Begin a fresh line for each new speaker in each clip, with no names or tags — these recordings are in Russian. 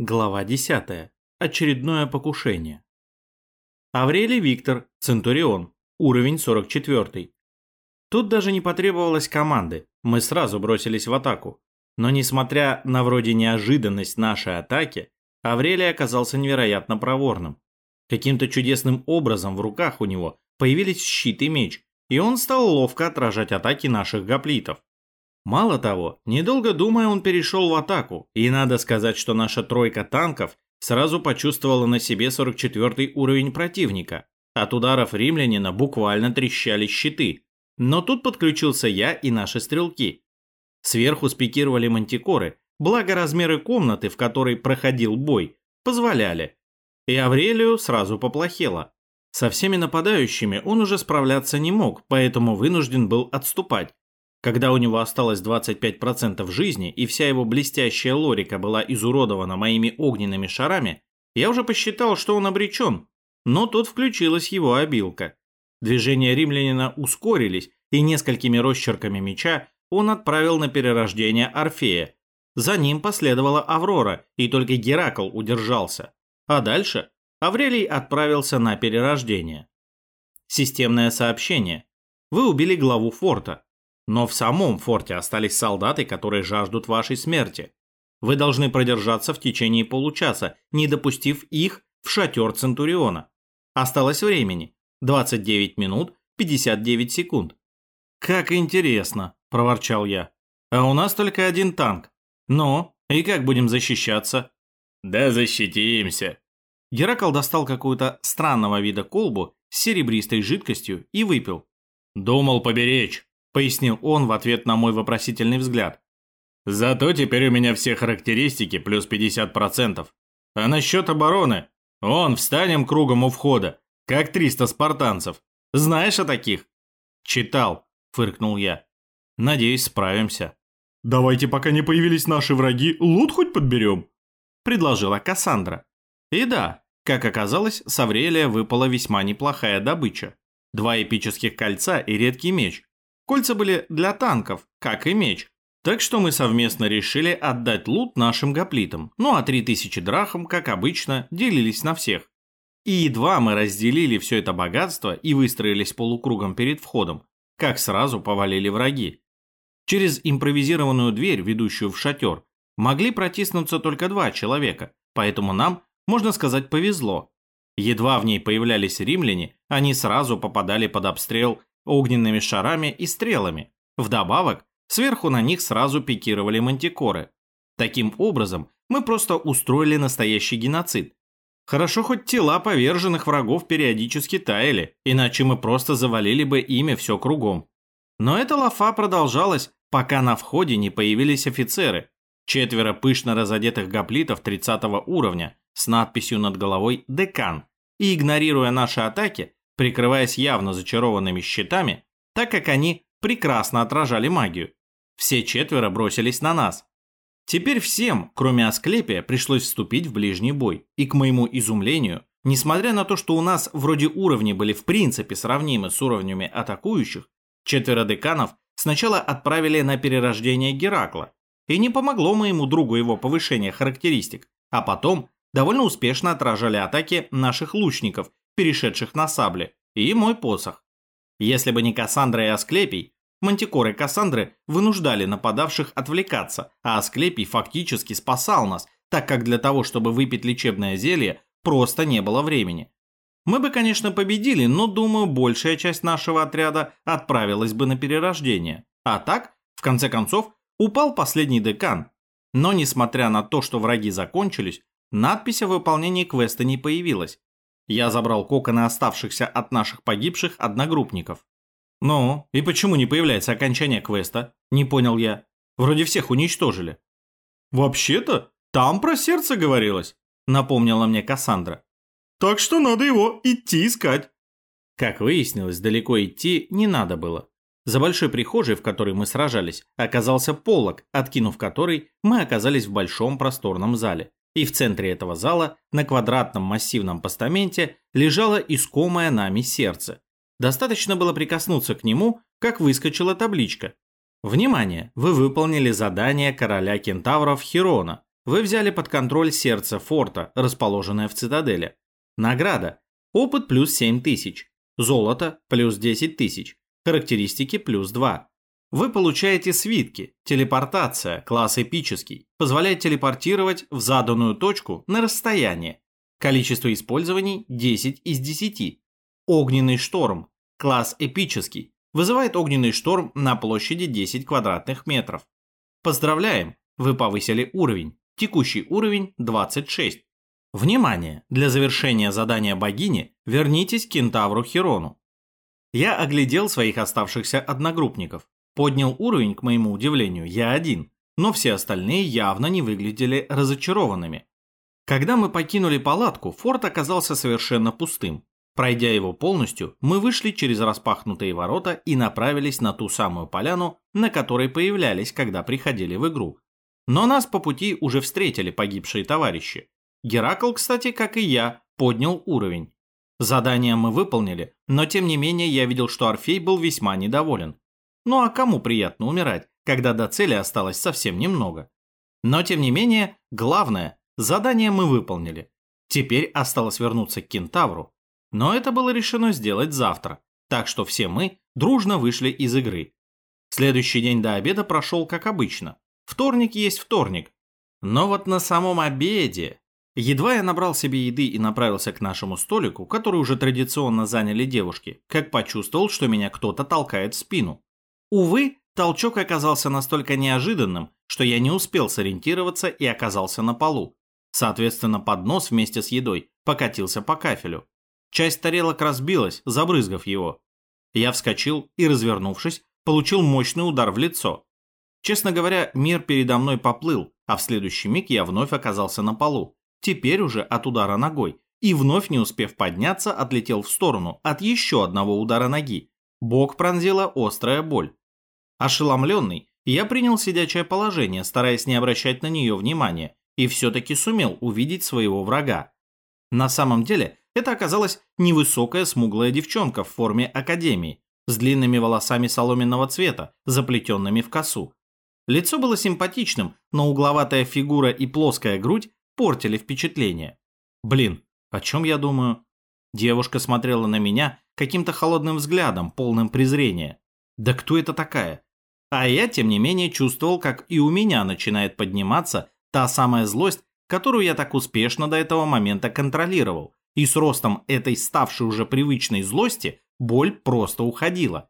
Глава 10. Очередное покушение. Аврелий Виктор, Центурион, уровень 44. Тут даже не потребовалось команды, мы сразу бросились в атаку. Но несмотря на вроде неожиданность нашей атаки, Аврелий оказался невероятно проворным. Каким-то чудесным образом в руках у него появились щит и меч, и он стал ловко отражать атаки наших гоплитов. Мало того, недолго думая, он перешел в атаку, и надо сказать, что наша тройка танков сразу почувствовала на себе 44 уровень противника. От ударов римлянина буквально трещали щиты. Но тут подключился я и наши стрелки. Сверху спикировали мантикоры, благо размеры комнаты, в которой проходил бой, позволяли. И Аврелию сразу поплохело. Со всеми нападающими он уже справляться не мог, поэтому вынужден был отступать. Когда у него осталось 25% жизни и вся его блестящая лорика была изуродована моими огненными шарами, я уже посчитал, что он обречен. Но тут включилась его обилка. Движения римлянина ускорились, и несколькими росчерками меча он отправил на перерождение Орфея. За ним последовала Аврора, и только Геракл удержался. А дальше Аврелий отправился на перерождение. Системное сообщение. Вы убили главу форта. Но в самом форте остались солдаты, которые жаждут вашей смерти. Вы должны продержаться в течение получаса, не допустив их в шатер Центуриона. Осталось времени. 29 минут 59 секунд. «Как интересно», – проворчал я. «А у нас только один танк. Ну, и как будем защищаться?»
«Да защитимся».
Геракл достал какую-то странного вида колбу с серебристой жидкостью и выпил.
«Думал поберечь»
пояснил он в ответ на мой вопросительный взгляд.
Зато теперь у меня все характеристики плюс 50%. А насчет обороны? Он, встанем кругом у входа, как 300 спартанцев. Знаешь о таких?
Читал, фыркнул я. Надеюсь, справимся.
Давайте, пока не появились наши враги, лут хоть подберем,
предложила Кассандра. И да, как оказалось, с Аврелия выпала весьма неплохая добыча. Два эпических кольца и редкий меч, Кольца были для танков, как и меч. Так что мы совместно решили отдать лут нашим гоплитам, ну а 3000 драхм, как обычно, делились на всех. И едва мы разделили все это богатство и выстроились полукругом перед входом, как сразу повалили враги. Через импровизированную дверь, ведущую в шатер, могли протиснуться только два человека, поэтому нам, можно сказать, повезло. Едва в ней появлялись римляне, они сразу попадали под обстрел огненными шарами и стрелами. Вдобавок, сверху на них сразу пикировали мантикоры. Таким образом, мы просто устроили настоящий геноцид. Хорошо хоть тела поверженных врагов периодически таяли, иначе мы просто завалили бы ими все кругом. Но эта лафа продолжалась, пока на входе не появились офицеры. Четверо пышно разодетых гоплитов 30 уровня с надписью над головой «Декан». И игнорируя наши атаки, прикрываясь явно зачарованными щитами, так как они прекрасно отражали магию. Все четверо бросились на нас. Теперь всем, кроме Асклепия, пришлось вступить в ближний бой. И к моему изумлению, несмотря на то, что у нас вроде уровни были в принципе сравнимы с уровнями атакующих, четверо деканов сначала отправили на перерождение Геракла. И не помогло моему другу его повышение характеристик, а потом довольно успешно отражали атаки наших лучников перешедших на сабли, и мой посох. Если бы не Кассандра и Асклепий, мантикоры Кассандры вынуждали нападавших отвлекаться, а Асклепий фактически спасал нас, так как для того, чтобы выпить лечебное зелье, просто не было времени. Мы бы, конечно, победили, но, думаю, большая часть нашего отряда отправилась бы на перерождение. А так, в конце концов, упал последний декан. Но, несмотря на то, что враги закончились, надпись о выполнении квеста не появилась, я забрал коконы оставшихся от наших погибших одногруппников. «Ну, и почему не появляется окончание квеста?» Не понял я. Вроде всех уничтожили.
«Вообще-то, там про сердце говорилось»,
напомнила мне Кассандра.
«Так что надо его идти искать».
Как выяснилось, далеко идти не надо было. За большой прихожей, в которой мы сражались, оказался полог, откинув который, мы оказались в большом просторном зале и в центре этого зала на квадратном массивном постаменте лежало искомое нами сердце. Достаточно было прикоснуться к нему, как выскочила табличка. Внимание! Вы выполнили задание короля кентавров Хирона. Вы взяли под контроль сердце форта, расположенное в цитадели. Награда. Опыт плюс 7 тысяч. Золото плюс 10 тысяч. Характеристики плюс 2. Вы получаете свитки. Телепортация, класс эпический. Позволяет телепортировать в заданную точку на расстояние. Количество использований 10 из 10. Огненный шторм. Класс эпический. Вызывает огненный шторм на площади 10 квадратных метров. Поздравляем, вы повысили уровень. Текущий уровень 26. Внимание! Для завершения задания богини вернитесь к кентавру Хирону. Я оглядел своих оставшихся одногруппников. Поднял уровень, к моему удивлению, я один, но все остальные явно не выглядели разочарованными. Когда мы покинули палатку, форт оказался совершенно пустым. Пройдя его полностью, мы вышли через распахнутые ворота и направились на ту самую поляну, на которой появлялись, когда приходили в игру. Но нас по пути уже встретили погибшие товарищи. Геракл, кстати, как и я, поднял уровень. Задание мы выполнили, но тем не менее я видел, что Орфей был весьма недоволен. Ну а кому приятно умирать, когда до цели осталось совсем немного? Но тем не менее, главное, задание мы выполнили. Теперь осталось вернуться к кентавру. Но это было решено сделать завтра, так что все мы дружно вышли из игры. Следующий день до обеда прошел как обычно. Вторник есть вторник. Но вот на самом обеде... Едва я набрал себе еды и направился к нашему столику, который уже традиционно заняли девушки, как почувствовал, что меня кто-то толкает в спину. Увы, толчок оказался настолько неожиданным, что я не успел сориентироваться и оказался на полу. Соответственно, поднос вместе с едой покатился по кафелю. Часть тарелок разбилась, забрызгав его. Я вскочил и, развернувшись, получил мощный удар в лицо. Честно говоря, мир передо мной поплыл, а в следующий миг я вновь оказался на полу, теперь уже от удара ногой, и вновь не успев подняться, отлетел в сторону от еще одного удара ноги. Бок пронзила острая боль. Ошеломленный, я принял сидячее положение, стараясь не обращать на нее внимания, и все-таки сумел увидеть своего врага. На самом деле, это оказалась невысокая смуглая девчонка в форме академии, с длинными волосами соломенного цвета, заплетенными в косу. Лицо было симпатичным, но угловатая фигура и плоская грудь портили впечатление. Блин, о чем я думаю? Девушка смотрела на меня каким-то холодным взглядом, полным презрения. Да кто это такая? А я, тем не менее, чувствовал, как и у меня начинает подниматься та самая злость, которую я так успешно до этого момента контролировал, и с ростом этой ставшей уже привычной злости боль просто уходила.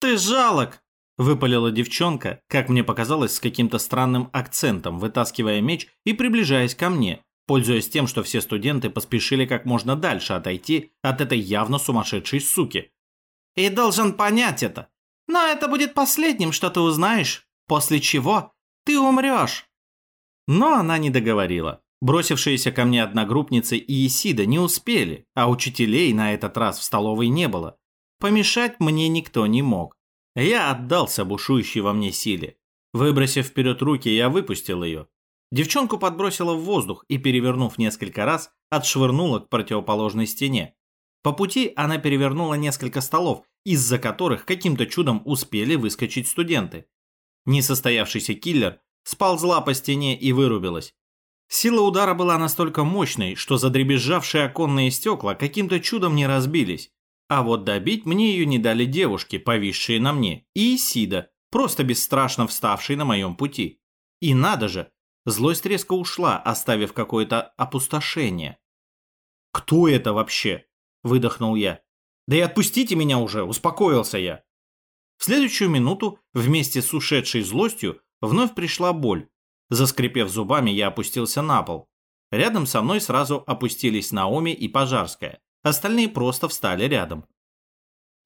«Ты жалок!» Выпалила девчонка, как мне показалось, с каким-то странным акцентом, вытаскивая меч и приближаясь ко мне, пользуясь тем, что все студенты поспешили как можно дальше отойти от этой явно сумасшедшей суки. «И должен понять это. Но это будет последним, что ты узнаешь, после чего ты умрешь». Но она не договорила. Бросившиеся ко мне одногруппницы и Исида не успели, а учителей на этот раз в столовой не было. Помешать мне никто не мог. Я отдался бушующей во мне силе. Выбросив вперед руки, я выпустил ее. Девчонку подбросила в воздух и, перевернув несколько раз, отшвырнула к противоположной стене. По пути она перевернула несколько столов, из-за которых каким-то чудом успели выскочить студенты. Несостоявшийся киллер сползла по стене и вырубилась. Сила удара была настолько мощной, что задребезжавшие оконные стекла каким-то чудом не разбились. А вот добить мне ее не дали девушки, повисшие на мне, и Исида, просто бесстрашно вставший на моем пути. И надо же, злость резко ушла, оставив какое-то опустошение. «Кто это вообще?» – выдохнул я. «Да и отпустите меня уже, успокоился я». В следующую минуту, вместе с ушедшей злостью, вновь пришла боль. Заскрипев зубами, я опустился на пол. Рядом со мной сразу опустились Наоми и Пожарская. Остальные просто встали рядом.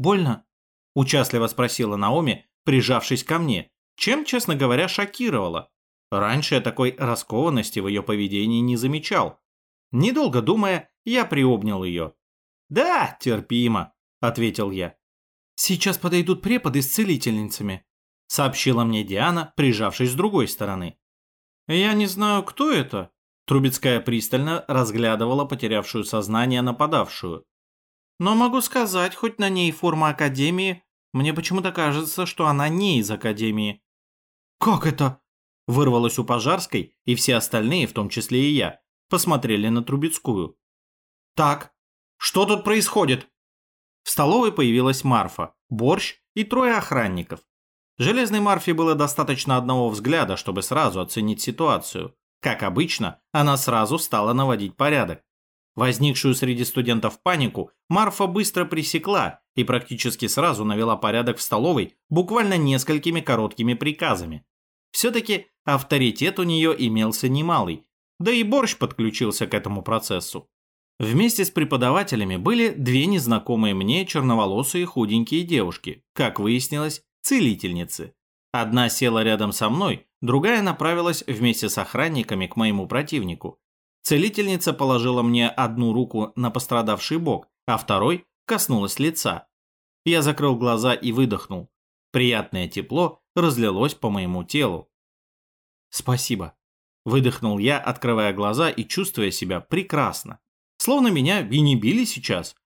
«Больно?» – участливо спросила Наоми, прижавшись ко мне, чем, честно говоря, шокировала. Раньше я такой раскованности в ее поведении не замечал. Недолго думая, я приобнял ее. «Да, терпимо», – ответил я. «Сейчас подойдут преподы с целительницами», – сообщила мне Диана, прижавшись с другой стороны. «Я не знаю, кто это», Трубецкая пристально разглядывала потерявшую сознание нападавшую. «Но могу сказать, хоть на ней форма Академии, мне почему-то кажется, что она не из Академии». «Как это?» Вырвалось у Пожарской, и все остальные, в том числе и я, посмотрели на Трубецкую. «Так, что тут происходит?» В столовой появилась Марфа, борщ и трое охранников. Железной Марфе было достаточно одного взгляда, чтобы сразу оценить ситуацию. Как обычно, она сразу стала наводить порядок. Возникшую среди студентов панику Марфа быстро пресекла и практически сразу навела порядок в столовой буквально несколькими короткими приказами. Все-таки авторитет у нее имелся немалый, да и борщ подключился к этому процессу. Вместе с преподавателями были две незнакомые мне черноволосые худенькие девушки, как выяснилось, целительницы. Одна села рядом со мной, другая направилась вместе с охранниками к моему противнику. Целительница положила мне одну руку на пострадавший бок, а второй коснулась лица. Я закрыл глаза и выдохнул. Приятное тепло разлилось по моему телу. «Спасибо», – выдохнул я, открывая глаза и чувствуя себя прекрасно. Словно меня и не били сейчас.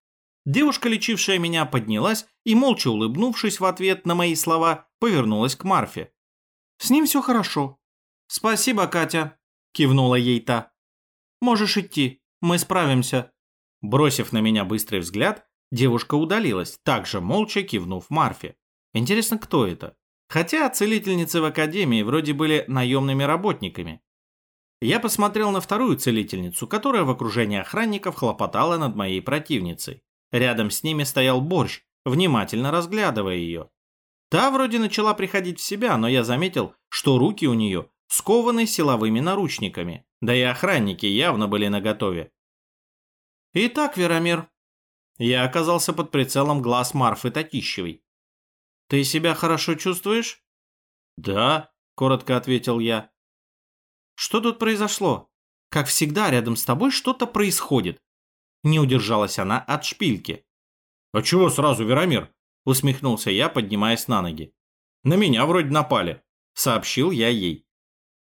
Девушка, лечившая меня, поднялась и, молча улыбнувшись в ответ на мои слова, повернулась к Марфе. «С ним все хорошо». «Спасибо, Катя», – кивнула ей та. «Можешь идти, мы справимся». Бросив на меня быстрый взгляд, девушка удалилась, также молча кивнув Марфе. Интересно, кто это? Хотя целительницы в академии вроде были наемными работниками. Я посмотрел на вторую целительницу, которая в окружении охранников хлопотала над моей противницей. Рядом с ними стоял борщ, внимательно разглядывая ее. Та вроде начала приходить в себя, но я заметил, что руки у нее скованы силовыми наручниками, да и охранники явно были наготове. «Итак, Веромир...» Я оказался под прицелом глаз Марфы Татищевой. «Ты себя хорошо чувствуешь?» «Да», — коротко ответил я. «Что тут произошло? Как всегда, рядом с тобой что-то происходит». Не удержалась она от шпильки. «А чего сразу, Веромир?» — усмехнулся я, поднимаясь на ноги. «На меня вроде напали», — сообщил я ей.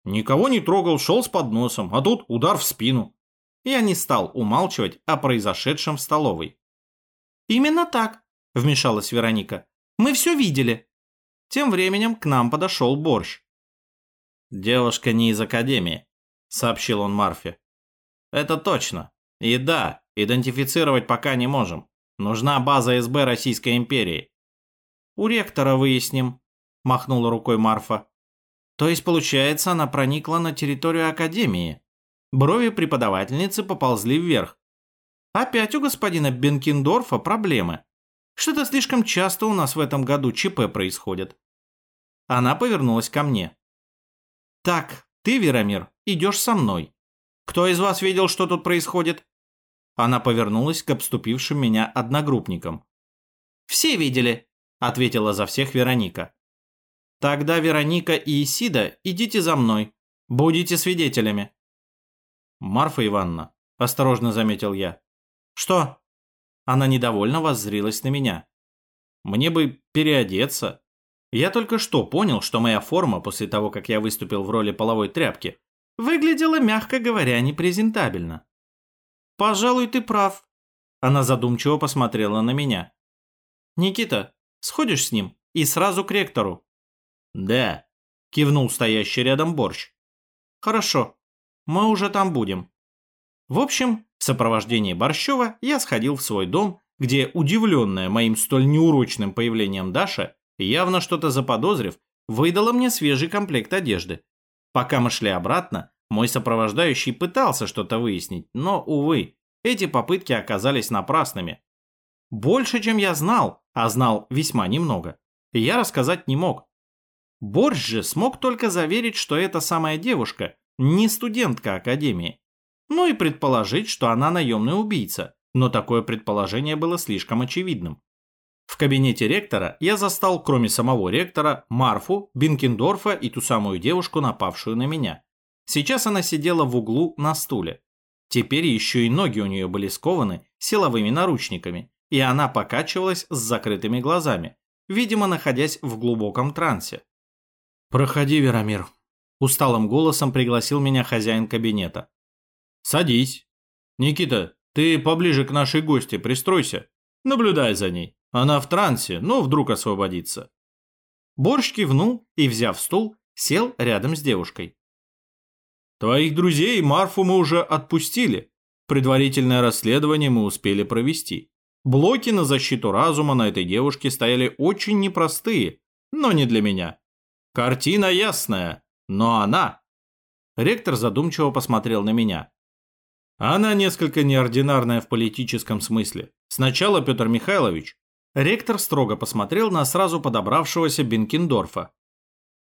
Никого не трогал, шел с подносом, а тут удар в спину. Я не стал умалчивать о произошедшем в столовой. «Именно так», — вмешалась Вероника. Мы все видели». Тем временем к нам подошел Борщ. «Девушка не из Академии», — сообщил он Марфе. «Это точно. И да, идентифицировать пока не можем. Нужна база СБ Российской империи». «У ректора выясним», — махнула рукой Марфа. «То есть, получается, она проникла на территорию Академии?» Брови преподавательницы поползли вверх. «Опять у господина Бенкендорфа проблемы. Что-то слишком часто у нас в этом году ЧП происходит. Она повернулась ко мне. Так, ты, Веромир, идешь со мной. Кто из вас видел, что тут происходит? Она повернулась к обступившим меня одногруппникам. «Все видели», — ответила за всех Вероника. «Тогда Вероника и Исида идите за мной. Будете свидетелями». «Марфа Ивановна», — осторожно заметил я. «Что?» Она недовольно воззрилась на меня. Мне бы переодеться. Я только что понял, что моя форма после того, как я выступил в роли половой тряпки, выглядела, мягко говоря, непрезентабельно. «Пожалуй, ты прав». Она задумчиво посмотрела на меня. «Никита, сходишь с ним и сразу к ректору?» «Да», – кивнул стоящий рядом борщ. «Хорошо, мы уже там будем». В общем, в сопровождении Борщева я сходил в свой дом, где, удивленная моим столь неурочным появлением Даша, явно что-то заподозрив, выдала мне свежий комплект одежды. Пока мы шли обратно, мой сопровождающий пытался что-то выяснить, но, увы, эти попытки оказались напрасными. Больше, чем я знал, а знал весьма немного, я рассказать не мог. Борщ же смог только заверить, что эта самая девушка не студентка академии, ну и предположить, что она наемный убийца, но такое предположение было слишком очевидным. В кабинете ректора я застал, кроме самого ректора, Марфу, Бинкендорфа и ту самую девушку, напавшую на меня. Сейчас она сидела в углу на стуле. Теперь еще и ноги у нее были скованы силовыми наручниками, и она покачивалась с закрытыми глазами, видимо, находясь в глубоком трансе. «Проходи, Верамир», – усталым голосом пригласил меня хозяин кабинета. «Садись. Никита, ты поближе к нашей гости пристройся. Наблюдай за ней. Она в трансе, но вдруг освободится». Борщ кивнул и, взяв стул, Сел рядом с девушкой.
«Твоих друзей Марфу мы уже отпустили. Предварительное расследование мы успели провести. Блоки на защиту разума на этой девушке стояли очень непростые, но не для меня. Картина ясная, но она...» Ректор задумчиво посмотрел на меня. Она несколько неординарная в политическом смысле. Сначала Петр Михайлович. Ректор строго посмотрел на сразу подобравшегося Бенкендорфа.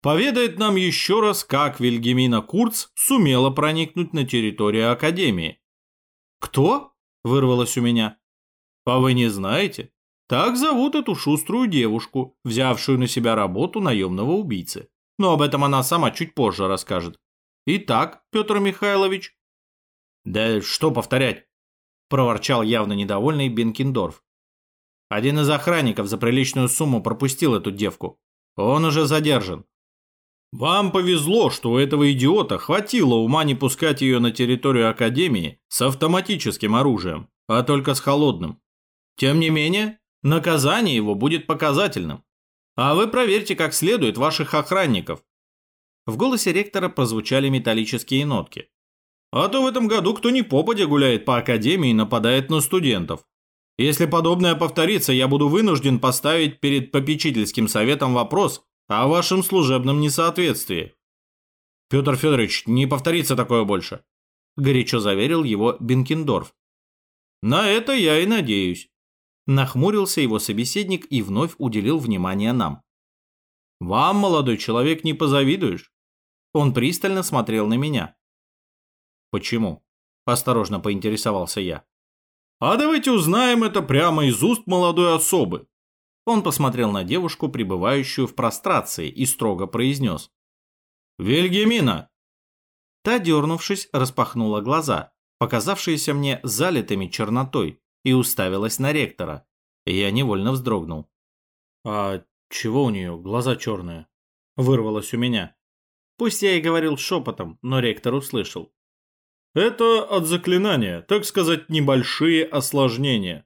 Поведает нам еще раз, как Вильгемина Курц сумела проникнуть на территорию Академии. «Кто?» – вырвалось у меня. «А вы не знаете? Так зовут эту шуструю девушку, взявшую на себя работу наемного убийцы. Но об этом она сама чуть позже расскажет. Итак, Петр Михайлович, «Да что повторять?» – проворчал явно недовольный Бенкендорф. «Один из охранников за приличную сумму пропустил эту девку. Он уже задержан». «Вам повезло, что у этого идиота хватило ума не пускать ее на территорию Академии с автоматическим оружием, а только с холодным. Тем не менее, наказание его будет показательным. А вы проверьте как следует ваших охранников». В голосе ректора прозвучали металлические нотки. А то в этом году кто ни попадя гуляет по академии и нападает на студентов. Если подобное повторится, я буду вынужден поставить перед попечительским советом вопрос о вашем служебном несоответствии. Петр Федорович, не повторится такое больше, горячо заверил его Бенкендорф. На это я и надеюсь. Нахмурился его собеседник и вновь уделил внимание нам. Вам, молодой человек, не позавидуешь. Он пристально смотрел на меня. «Почему?» – осторожно поинтересовался я. «А давайте узнаем это прямо из уст молодой особы». Он посмотрел на девушку, пребывающую в прострации, и строго произнес. «Вильгемина!» Та, дернувшись, распахнула глаза, показавшиеся мне залитыми чернотой, и уставилась на ректора. Я невольно вздрогнул. «А чего у нее глаза черные?» Вырвалось у меня. Пусть я и говорил шепотом, но ректор услышал. Это от заклинания, так сказать, небольшие осложнения.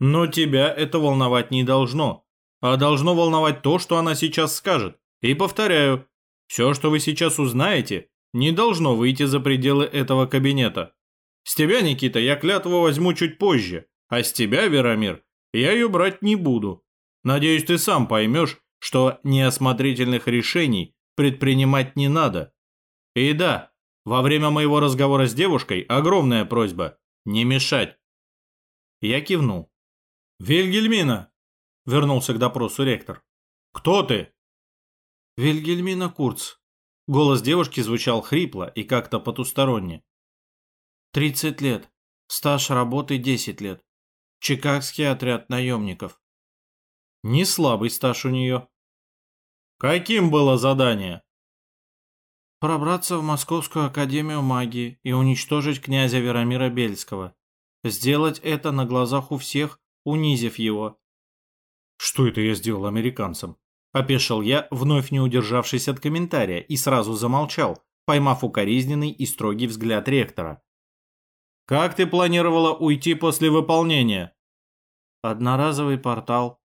Но тебя это волновать не должно. А должно волновать то, что она сейчас скажет. И повторяю, все, что вы сейчас узнаете, не должно выйти за пределы этого кабинета. С тебя, Никита, я клятву возьму чуть позже, а с тебя, Верамир, я ее брать не буду. Надеюсь, ты сам поймешь, что неосмотрительных решений предпринимать не надо. И да, во время моего разговора с девушкой огромная просьба – не мешать. Я кивнул. «Вильгельмина!» – вернулся к допросу ректор. «Кто ты?» «Вильгельмина Курц». Голос девушки звучал хрипло и как-то потусторонне. «Тридцать лет. Стаж работы десять лет. Чикагский отряд наемников». Не слабый стаж у нее. «Каким было задание?» Пробраться в Московскую Академию Магии и уничтожить князя Верамира Бельского. Сделать это на глазах у всех, унизив его. Что это я сделал американцам? Опешил я, вновь не удержавшись от комментария, и сразу замолчал, поймав укоризненный и строгий взгляд ректора. «Как ты планировала уйти после выполнения?» «Одноразовый портал».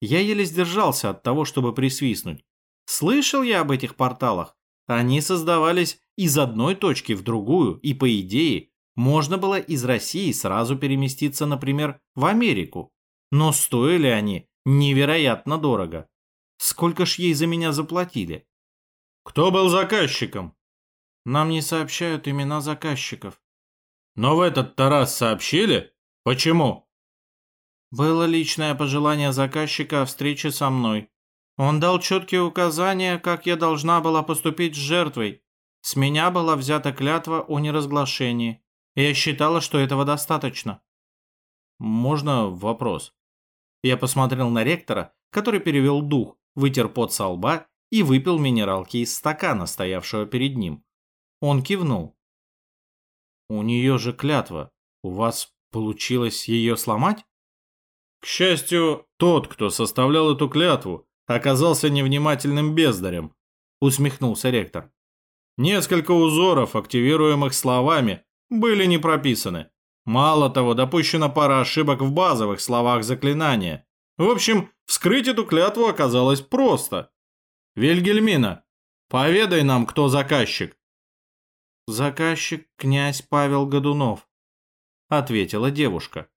Я еле сдержался от того, чтобы присвистнуть. Слышал я об этих порталах, они создавались из одной точки в другую, и по идее, можно было из России сразу переместиться, например, в Америку. Но стоили они невероятно дорого. Сколько ж ей за меня заплатили? Кто был заказчиком? Нам не сообщают имена заказчиков. Но в этот-то раз сообщили? Почему? Было личное пожелание заказчика о встрече со мной. Он дал четкие указания, как я должна была поступить с жертвой. С меня была взята клятва о неразглашении. Я считала, что этого достаточно. Можно вопрос? Я посмотрел на ректора, который перевел дух, вытер пот со лба и выпил минералки из стакана, стоявшего перед ним. Он кивнул. «У нее же клятва. У вас получилось ее сломать?» «К счастью, тот, кто составлял эту клятву, оказался невнимательным бездарем», – усмехнулся ректор. Несколько узоров, активируемых словами, были не прописаны. Мало того, допущена пара ошибок в базовых словах заклинания. В общем, вскрыть эту клятву оказалось просто. «Вильгельмина,
Поведай нам, кто заказчик».
«Заказчик князь Павел Годунов», — ответила девушка.